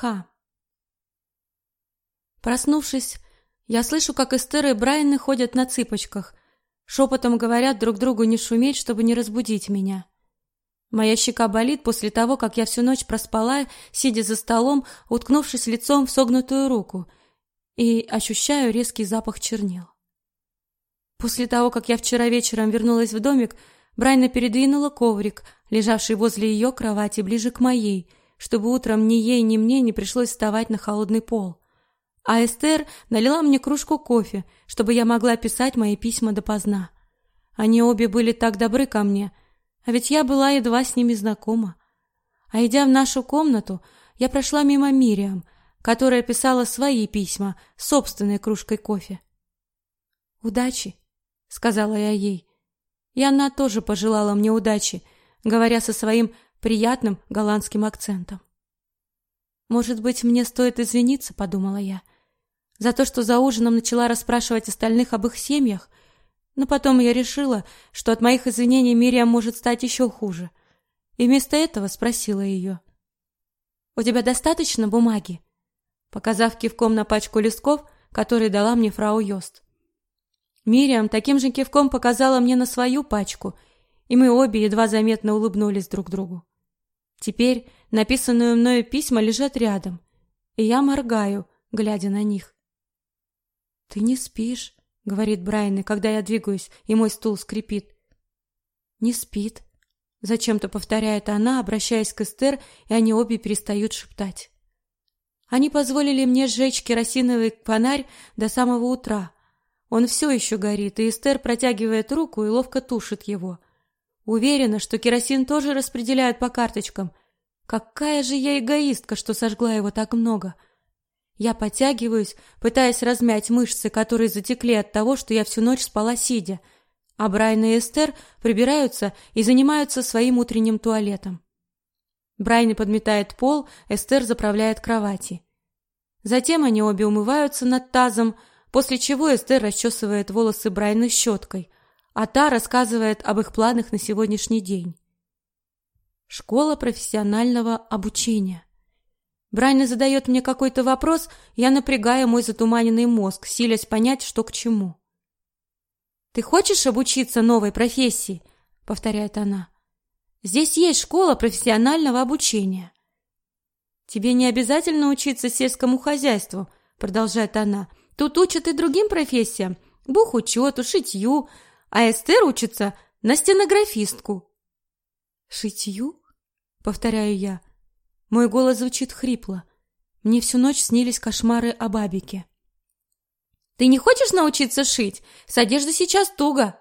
Ха. Проснувшись, я слышу, как Эстер и Брайан ходят на цыпочках, шепотом говорят друг другу не шуметь, чтобы не разбудить меня. Моя щека болит после того, как я всю ночь проспала, сидя за столом, уткнувшись лицом в согнутую руку, и ощущаю резкий запах чернил. После того, как я вчера вечером вернулась в домик, Брайна передвинула коврик, лежавший возле ее кровати, ближе к моей, чтобы утром ни ей, ни мне не пришлось вставать на холодный пол. А Эстер налила мне кружку кофе, чтобы я могла писать мои письма допоздна. Они обе были так добры ко мне, а ведь я была едва с ними знакома. А идя в нашу комнату, я прошла мимо Мириам, которая писала свои письма собственной кружкой кофе. «Удачи», — сказала я ей. И она тоже пожелала мне удачи, говоря со своим приятным голландским акцентом. Может быть, мне стоит извиниться, подумала я, за то, что за ужином начала расспрашивать остальных об их семьях, но потом я решила, что от моих извинений Мириам может стать еще хуже. И вместо этого спросила ее. «У тебя достаточно бумаги?» Показав кивком на пачку листков, которые дала мне фрау Йост. Мириам таким же кивком показала мне на свою пачку, и мы обе едва заметно улыбнулись друг другу. Теперь написанные мною письма лежат рядом, и я моргаю, глядя на них. Ты не спишь, говорит Брайан, когда я двигаюсь, и мой стул скрипит. Не спит, зачем-то повторяет она, обращаясь к Эстер, и они обе перестают шептать. Они позволили мне сжечь керосиновый фонарь до самого утра, он все еще горит, и Эстер протягивает руку и ловко тушит его. Уверена, что керосин тоже распределяют по карточкам. Какая же я эгоистка, что сожгла его так много. Я подтягиваюсь, пытаясь размять мышцы, которые затекли от того, что я всю ночь спала сидя. А Брайан и Эстер прибираются и занимаются своим утренним туалетом. Брайан подметает пол, Эстер заправляет кровати. Затем они обе умываются над тазом, после чего Эстер расчесывает волосы Брайана щеткой, а та рассказывает об их планах на сегодняшний день. Школа профессионального обучения. Брайан задает мне какой-то вопрос, я напрягаю мой затуманенный мозг, силясь понять, что к чему. Ты хочешь обучиться новой профессии? повторяет она. Здесь есть школа профессионального обучения. Тебе не обязательно учиться сельскому хозяйству, продолжает она. Тут учат и другим профессиям, бухучету, шитью, а Эстер учится на стенографистку. Шитью? Повторяю я. Мой голос звучит хрипло. Мне всю ночь снились кошмары об Абике. Ты не хочешь научиться шить? С одеждой сейчас туго.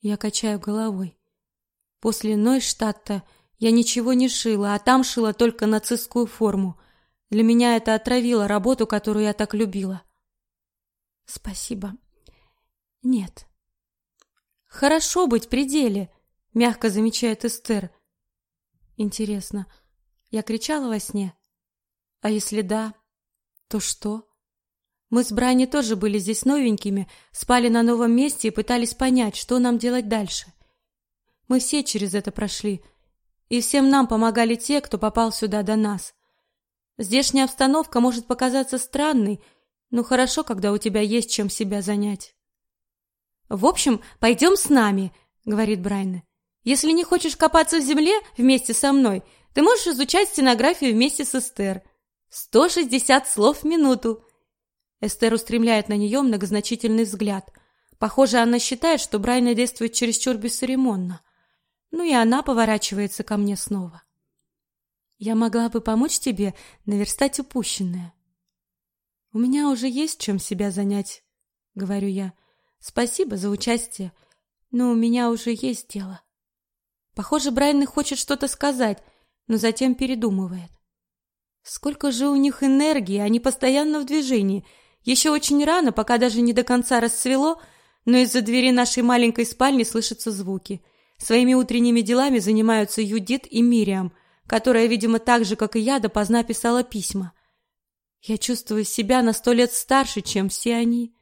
Я качаю головой. После Нойштадта я ничего не шила, а там шила только нацистскую форму. Для меня это отравило работу, которую я так любила. Спасибо. Нет. Хорошо быть при деле, мягко замечает Эстер. Интересно, я кричала во сне? А если да, то что? Мы с Брайни тоже были здесь новенькими, спали на новом месте и пытались понять, что нам делать дальше. Мы все через это прошли, и всем нам помогали те, кто попал сюда до нас. Здешняя обстановка может показаться странной, ну хорошо, когда у тебя есть чем себя занять. В общем, пойдем с нами, говорит Брайна. Если не хочешь копаться в земле вместе со мной, ты можешь изучать стенографию вместе с Эстер. Сто шестьдесят слов в минуту. Эстер устремляет на нее многозначительный взгляд. Похоже, она считает, что Брайна действует чересчур бесцеремонно. Ну и она поворачивается ко мне снова. Я могла бы помочь тебе наверстать упущенное. У меня уже есть чем себя занять, говорю я. Спасибо за участие, но у меня уже есть дело. Похоже, Брайан хочет что-то сказать, но затем передумывает. Сколько же у них энергии, они постоянно в движении. Еще очень рано, пока даже не до конца рассвело, но из-за двери нашей маленькой спальни слышатся звуки. Своими утренними делами занимаются Юдит и Мириам, которая, видимо, так же, как и я, допоздна писала письма. Я чувствую себя на сто лет старше, чем все они.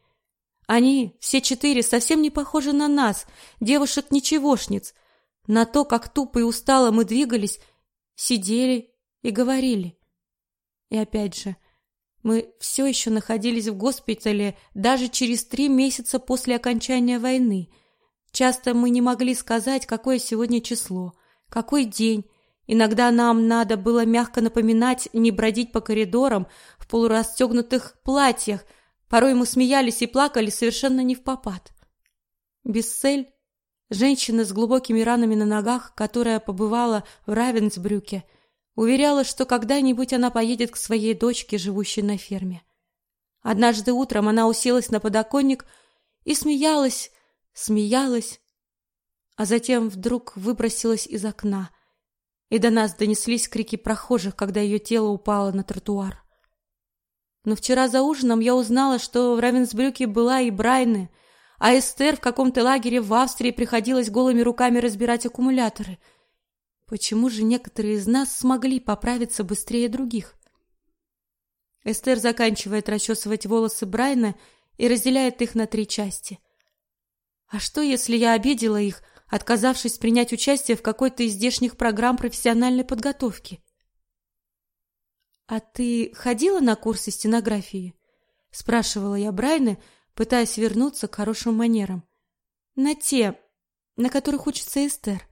Они, все четыре, совсем не похожи на нас, девушек-ничегошниц, на то, как тупо и устало мы двигались, сидели и говорили. И опять же, мы все еще находились в госпитале даже через три месяца после окончания войны. Часто мы не могли сказать, какое сегодня число, какой день. Иногда нам надо было мягко напоминать не бродить по коридорам в полурастегнутых платьях. Порой мы смеялись и плакали совершенно не в попад. Бессель, женщина с глубокими ранами на ногах, которая побывала в Равенсбрюке, Уверяла, что когда-нибудь она поедет к своей дочке, живущей на ферме. Однажды утром она уселась на подоконник и смеялась, смеялась, а затем вдруг выбросилась из окна, и до нас донеслись крики прохожих, когда ее тело упало на тротуар. Но вчера за ужином я узнала, что в Равенсбрюке была и Брайны, а Эстер в каком-то лагере в Австрии приходилось голыми руками разбирать аккумуляторы — Почему же некоторые из нас смогли поправиться быстрее других? Эстер заканчивает расчесывать волосы Брайна и разделяет их на три части. А что, если я обидела их, отказавшись принять участие в какой-то из здешних программ профессиональной подготовки? А ты ходила на курсы стенографии? спрашивала я Брайна, пытаясь вернуться к хорошим манерам. На те, на которых учится Эстер.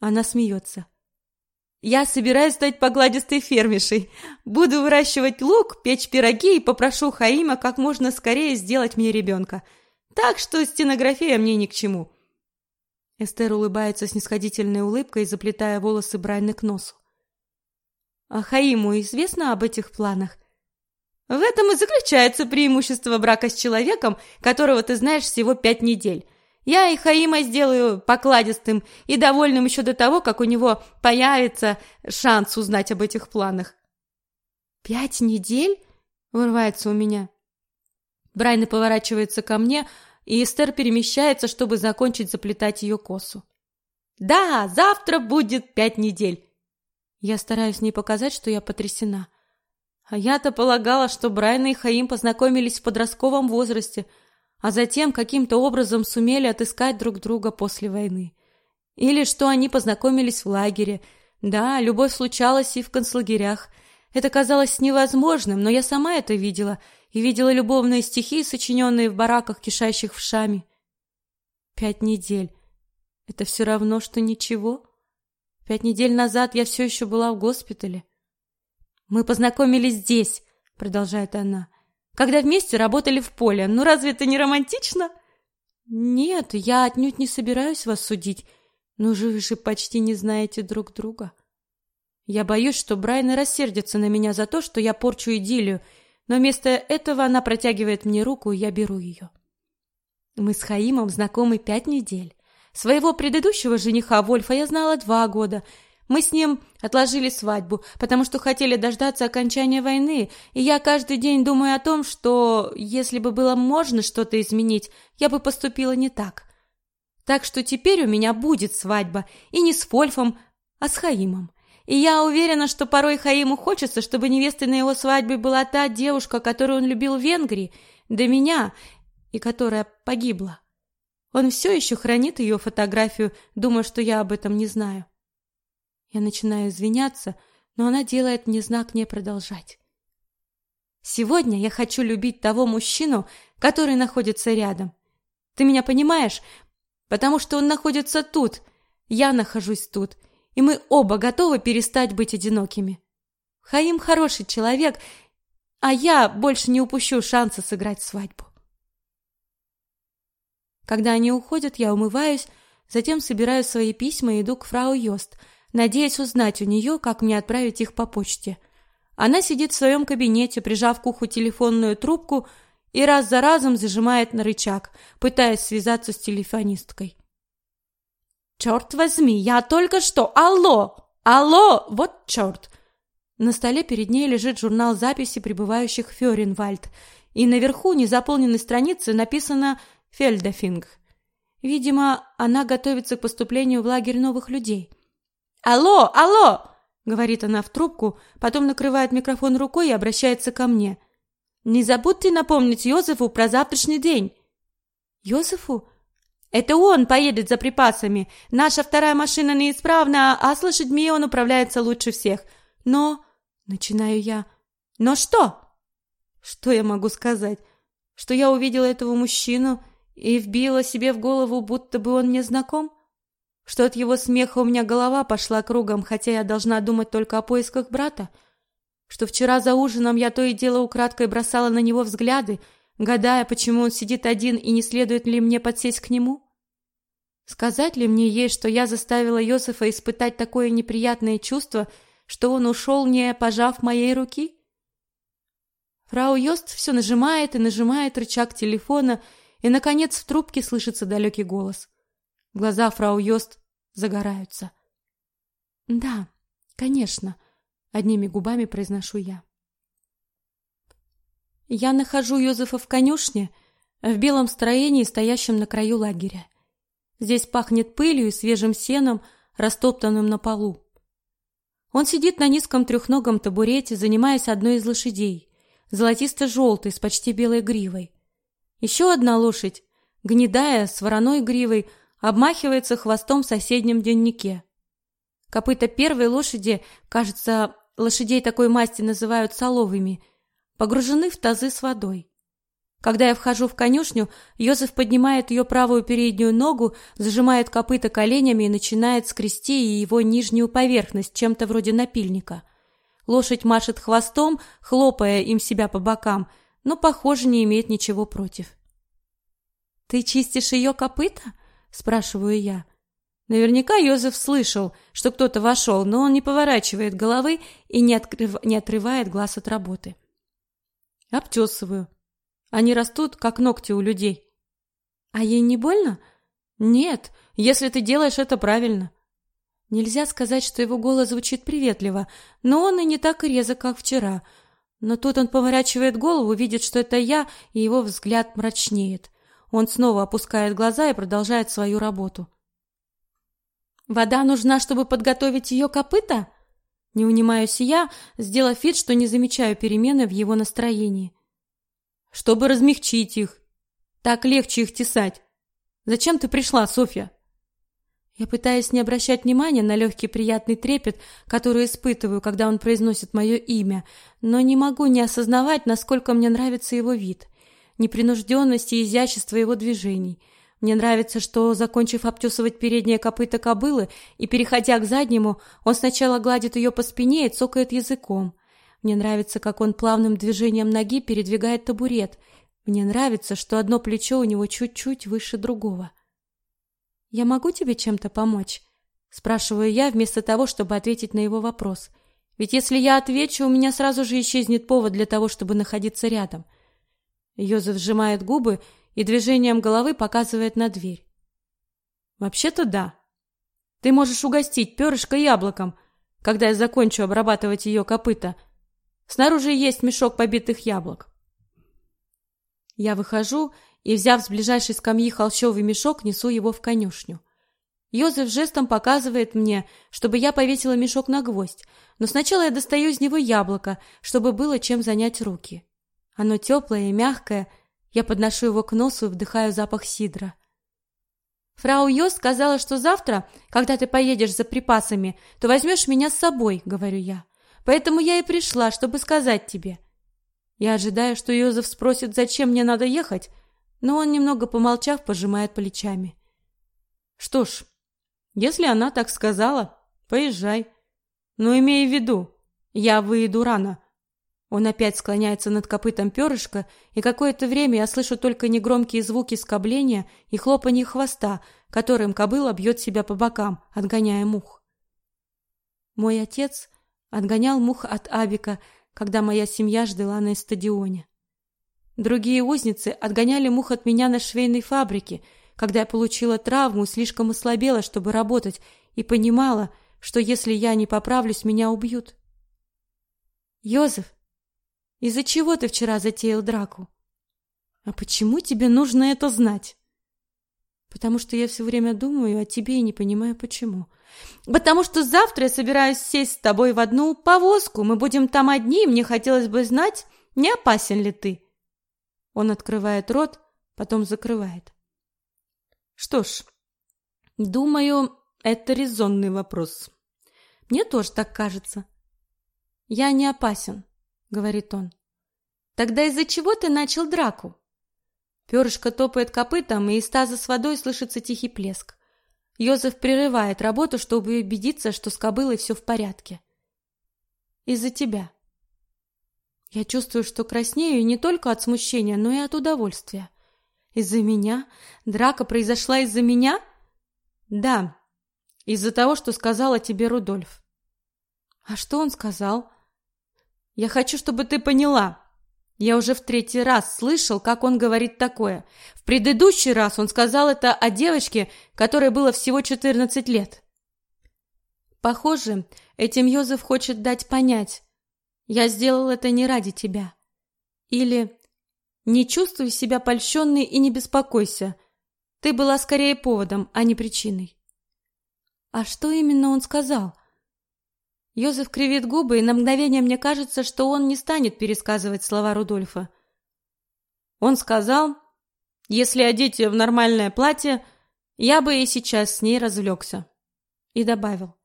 Она смеется. Я собираюсь стать погладистой фермершей. Буду выращивать лук, печь пироги и попрошу Хаима как можно скорее сделать мне ребенка. Так что стенография мне ни к чему. Эстер улыбается снисходительной улыбкой, заплетая волосы Брайны к носу. А Хаиму известно об этих планах? В этом и заключается преимущество брака с человеком, которого ты знаешь всего пять недель. Я и Хаима сделаю покладистым и довольным еще до того, как у него появится шанс узнать об этих планах. «Пять недель?» — вырывается у меня. Брайна поворачивается ко мне, и Эстер перемещается, чтобы закончить заплетать ее косу. «Да, завтра будет пять недель!» Я стараюсь не показать, что я потрясена. А я-то полагала, что Брайна и Хаим познакомились в подростковом возрасте — а затем каким-то образом сумели отыскать друг друга после войны. Или что они познакомились в лагере. Да, любовь случалась и в концлагерях. Это казалось невозможным, но я сама это видела и видела любовные стихи, сочиненные в бараках, кишащих вшами. Пять недель. Это все равно, что ничего. Пять недель назад я все еще была в госпитале. Мы познакомились здесь, продолжает она когда вместе работали в поле. Ну разве это не романтично? Нет, я отнюдь не собираюсь вас судить. Но же вы же почти не знаете друг друга. Я боюсь, что Брайан рассердится на меня за то, что я порчу идиллию, но вместо этого она протягивает мне руку, и я беру ее. Мы с Хаимом знакомы пять недель. Своего предыдущего жениха Вольфа я знала два года — мы с ним отложили свадьбу, потому что хотели дождаться окончания войны, и я каждый день думаю о том, что если бы было можно что-то изменить, я бы поступила не так. Так что теперь у меня будет свадьба, и не с Вольфом, а с Хаимом. И я уверена, что порой Хаиму хочется, чтобы невестой на его свадьбе была та девушка, которую он любил в Венгрии, до меня, и которая погибла. Он все еще хранит ее фотографию, думая, что я об этом не знаю. Я начинаю извиняться, но она делает мне знак не продолжать. Сегодня я хочу любить того мужчину, который находится рядом. Ты меня понимаешь? Потому что он находится тут, я нахожусь тут, и мы оба готовы перестать быть одинокими. Хаим хороший человек, а я больше не упущу шанса сыграть свадьбу. Когда они уходят, я умываюсь, затем собираю свои письма и иду к фрау Йост – надеясь узнать у нее, как мне отправить их по почте. Она сидит в своем кабинете, прижав к уху телефонную трубку и раз за разом зажимает на рычаг, пытаясь связаться с телефонисткой. «Черт возьми, я только что! Алло! Алло! Вот черт!» На столе перед ней лежит журнал записи прибывающих в Фёренвальд, и наверху незаполненной страницы написано «Фельдефинг». Видимо, она готовится к поступлению в лагерь новых людей. «Алло, алло!» — говорит она в трубку, потом накрывает микрофон рукой и обращается ко мне. «Не забудьте напомнить Йозефу про завтрашний день». «Йозефу?» «Это он поедет за припасами. Наша вторая машина неисправна, а с лошадьми он управляется лучше всех. Но...» Начинаю я. Но что? Что я могу сказать? Что я увидела этого мужчину и вбила себе в голову, будто бы он мне знаком? Что от его смеха у меня голова пошла кругом, хотя я должна думать только о поисках брата? Что вчера за ужином я то и дело украдкой бросала на него взгляды, гадая, почему он сидит один и не следует ли мне подсесть к нему? Сказать ли мне ей, что я заставила Йосифа испытать такое неприятное чувство, что он ушел, не пожав моей руки? Фрау Йост все нажимает и нажимает рычаг телефона, и, наконец, в трубке слышится далекий голос. Глаза фрау Йост загораются. «Да, конечно», — одними губами произношу я. Я нахожу Йозефа в конюшне, в белом строении, стоящем на краю лагеря. Здесь пахнет пылью и свежим сеном, растоптанным на полу. Он сидит на низком трехногом табурете, занимаясь одной из лошадей, золотисто-желтой, с почти белой гривой. Еще одна лошадь, гнедая, с вороной гривой, обмахивается хвостом в соседнем деннике. Копыта первой лошади, кажется, лошадей такой масти называют соловыми, погружены в тазы с водой. Когда я вхожу в конюшню, Йозеф поднимает ее правую переднюю ногу, зажимает копыта коленями и начинает скрести его нижнюю поверхность чем-то вроде напильника. Лошадь машет хвостом, хлопая им себя по бокам, но, похоже, не имеет ничего против. «Ты чистишь ее копыта?» — спрашиваю я. Наверняка Йозеф слышал, что кто-то вошел, но он не поворачивает головы и не, открыв... не отрывает глаз от работы. Обтесываю. Они растут, как ногти у людей. А ей не больно? Нет, если ты делаешь это правильно. Нельзя сказать, что его голос звучит приветливо, но он и не так резок, как вчера. Но тут он поворачивает голову, видит, что это я, и его взгляд мрачнеет. Он снова опускает глаза и продолжает свою работу. Вода нужна, чтобы подготовить ее копыта? Не унимаюсь я, сделав вид, что не замечаю перемены в его настроении чтобы размягчить их. Так легче их тесать. Зачем ты пришла, Софья? Я пытаюсь не обращать внимания на легкий приятный трепет, который испытываю, когда он произносит мое имя, но не могу не осознавать, насколько мне нравится его вид, непринужденность и изящество его движений. Мне нравится, что, закончив обтесывать переднее копыто кобылы и переходя к заднему, он сначала гладит ее по спине и цокает языком. Мне нравится, как он плавным движением ноги передвигает табурет. Мне нравится, что одно плечо у него чуть-чуть выше другого. Я могу тебе чем-то помочь? спрашиваю я вместо того, чтобы ответить на его вопрос. Ведь если я отвечу, у меня сразу же исчезнет повод для того, чтобы находиться рядом. Йозеф сжимает губы и движением головы показывает на дверь. Вообще-то да. Ты можешь угостить перышко яблоком, когда я закончу обрабатывать ее копыта. Снаружи есть мешок побитых яблок. Я выхожу и, взяв с ближайшей скамьи холщовый мешок, несу его в конюшню. Йозеф жестом показывает мне, чтобы я повесила мешок на гвоздь, но сначала я достаю из него яблоко, чтобы было чем занять руки. Оно теплое и мягкое, я подношу его к носу и вдыхаю запах сидра. Фрау Йос сказала, что завтра, когда ты поедешь за припасами, то возьмешь меня с собой, говорю я. Поэтому я и пришла, чтобы сказать тебе. Я ожидаю, что Йозеф спросит, зачем мне надо ехать, но он, немного помолчав, пожимает плечами. Что ж, если она так сказала, поезжай. Но имей в виду, я выйду рано. Он опять склоняется над копытом перышка, и какое-то время я слышу только негромкие звуки скобления и хлопанье хвоста, которым кобыла бьет себя по бокам, отгоняя мух. Мой отец отгонял мух от Абика, когда моя семья ждала на стадионе. Другие узницы отгоняли мух от меня на швейной фабрике, когда я получила травму, слишком ослабела, чтобы работать, и понимала, что если я не поправлюсь, меня убьют. Йозеф, из-за чего ты вчера затеял драку? А почему тебе нужно это знать? Потому что я все время думаю о тебе и не понимаю почему. Потому что завтра я собираюсь сесть с тобой в одну повозку. Мы будем там одни, и мне хотелось бы знать, не опасен ли ты. Он открывает рот, потом закрывает. Что ж, думаю, это резонный вопрос. Мне тоже так кажется. Я не опасен, говорит он. Тогда из-за чего ты начал драку? Перышко топает копытом, и из таза с водой слышится тихий плеск. Йозеф прерывает работу, чтобы убедиться, что с кобылой все в порядке. Из-за тебя. Я чувствую, что краснею не только от смущения, но и от удовольствия. Из-за меня? Драка произошла из-за меня? Да, из-за того, что сказала тебе Рудольф. А что он сказал? Я хочу, чтобы ты поняла. Я уже в третий раз слышал, как он говорит такое. В предыдущий раз он сказал это о девочке, которой было всего 14 лет. Похоже, этим Йозеф хочет дать понять. Я сделал это не ради тебя. Или не чувствуй себя польщенной и не беспокойся. Ты была скорее поводом, а не причиной. А что именно он сказал? Йозеф кривит губы, и на мгновение мне кажется, что он не станет пересказывать слова Рудольфа. Он сказал, если одеть ее в нормальное платье, я бы и сейчас с ней развлекся. И добавил,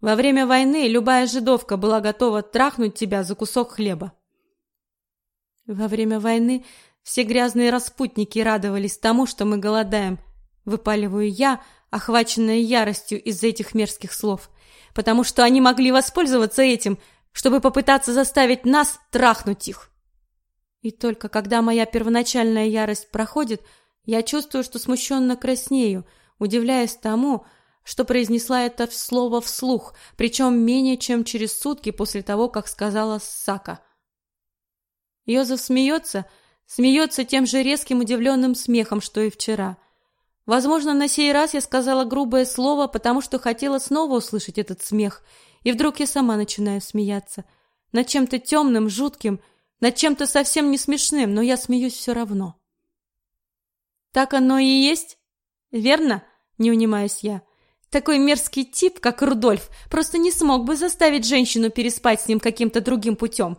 во время войны любая жидовка была готова трахнуть тебя за кусок хлеба. Во время войны все грязные распутники радовались тому, что мы голодаем, выпаливаю я, охваченная яростью из-за этих мерзких слов потому что они могли воспользоваться этим, чтобы попытаться заставить нас трахнуть их. И только когда моя первоначальная ярость проходит, я чувствую, что смущенно краснею, удивляясь тому, что произнесла это слово вслух, причем менее чем через сутки после того, как сказала Сака. Йозеф смеется, смеется тем же резким удивленным смехом, что и вчера. Возможно, на сей раз я сказала грубое слово, потому что хотела снова услышать этот смех, и вдруг я сама начинаю смеяться. Над чем-то темным, жутким, над чем-то совсем не смешным, но я смеюсь все равно. Так оно и есть, верно? Не унимаюсь я. Такой мерзкий тип, как Рудольф, просто не смог бы заставить женщину переспать с ним каким-то другим путем.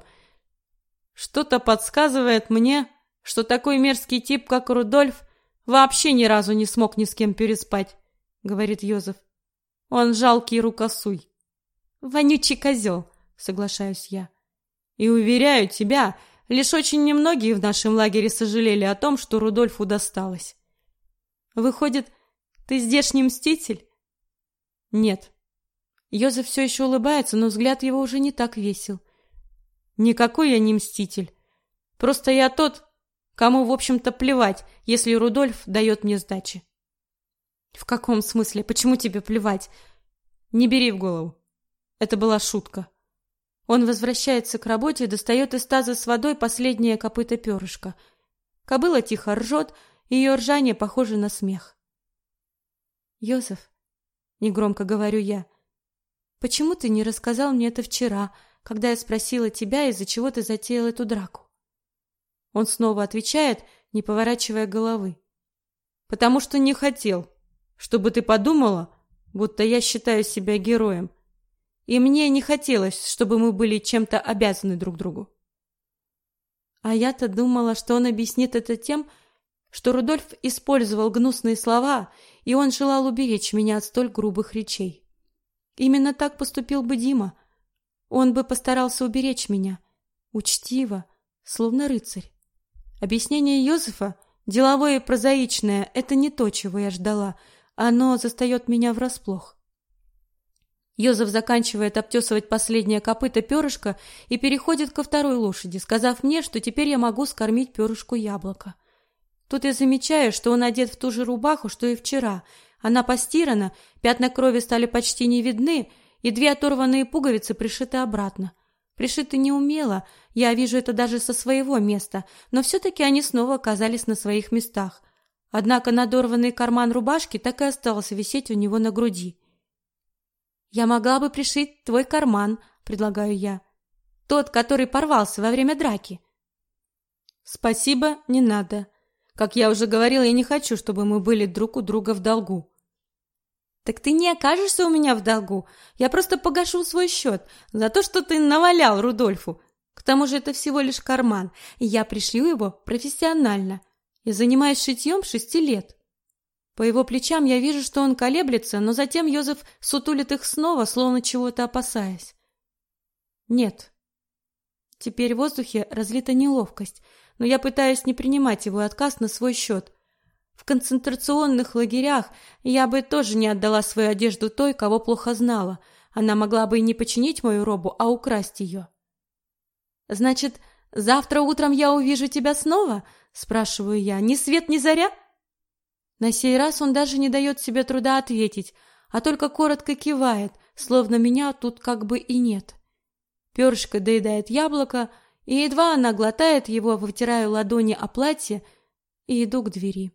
Что-то подсказывает мне, что такой мерзкий тип, как Рудольф, Вообще ни разу не смог ни с кем переспать, говорит Йозеф. Он жалкий рукосуй. Вонючий козел, соглашаюсь я. И уверяю тебя, лишь очень немногие в нашем лагере сожалели о том, что Рудольфу досталось. Выходит, ты здешний мститель? Нет. Йозеф все еще улыбается, но взгляд его уже не так весел. Никакой я не мститель. Просто я тот, Кому, в общем-то, плевать, если Рудольф дает мне сдачи. В каком смысле? Почему тебе плевать? Не бери в голову. Это была шутка. Он возвращается к работе достает из таза с водой последнее копыто перышка. Кобыла тихо ржет, ее ржание похоже на смех. Йозеф, негромко говорю я, почему ты не рассказал мне это вчера, когда я спросила тебя, из-за чего ты затеял эту драку? Он снова отвечает, не поворачивая головы. Потому что не хотел, чтобы ты подумала, будто я считаю себя героем. И мне не хотелось, чтобы мы были чем-то обязаны друг другу. А я-то думала, что он объяснит это тем, что Рудольф использовал гнусные слова, и он желал уберечь меня от столь грубых речей. Именно так поступил бы Дима. Он бы постарался уберечь меня, учтиво, словно рыцарь. Объяснение Йозефа, деловое и прозаичное, это не то, чего я ждала. Оно застает меня врасплох. Йозеф заканчивает обтесывать последнее копыто перышка и переходит ко второй лошади, сказав мне, что теперь я могу скормить перышку яблоко. Тут я замечаю, что он одет в ту же рубаху, что и вчера. Она постирана, пятна крови стали почти не видны, и две оторванные пуговицы пришиты обратно. Пришиты неумело, я вижу это даже со своего места, но все-таки они снова оказались на своих местах. Однако надорванный карман рубашки так и остался висеть у него на груди. «Я могла бы пришить твой карман», — предлагаю я. «Тот, который порвался во время драки». «Спасибо, не надо. Как я уже говорила, я не хочу, чтобы мы были друг у друга в долгу. Так ты не окажешься у меня в долгу. Я просто погашу свой счет за то, что ты навалял Рудольфу. К тому же это всего лишь карман, и я пришлю его профессионально. Я занимаюсь шитьем шести лет. По его плечам я вижу, что он колеблется, но затем Йозеф сутулит их снова, словно чего-то опасаясь. Нет, Теперь в воздухе разлита неловкость, но я пытаюсь не принимать его отказ на свой счет. В концентрационных лагерях я бы тоже не отдала свою одежду той, кого плохо знала. Она могла бы и не починить мою робу, а украсть ее. Значит, завтра утром я увижу тебя снова? спрашиваю я. Ни свет, ни заря? На сей раз он даже не дает себе труда ответить, а только коротко кивает, словно меня тут как бы и нет. Перышко доедает яблоко, и едва она глотает его, вытираю ладони о платье и иду к двери.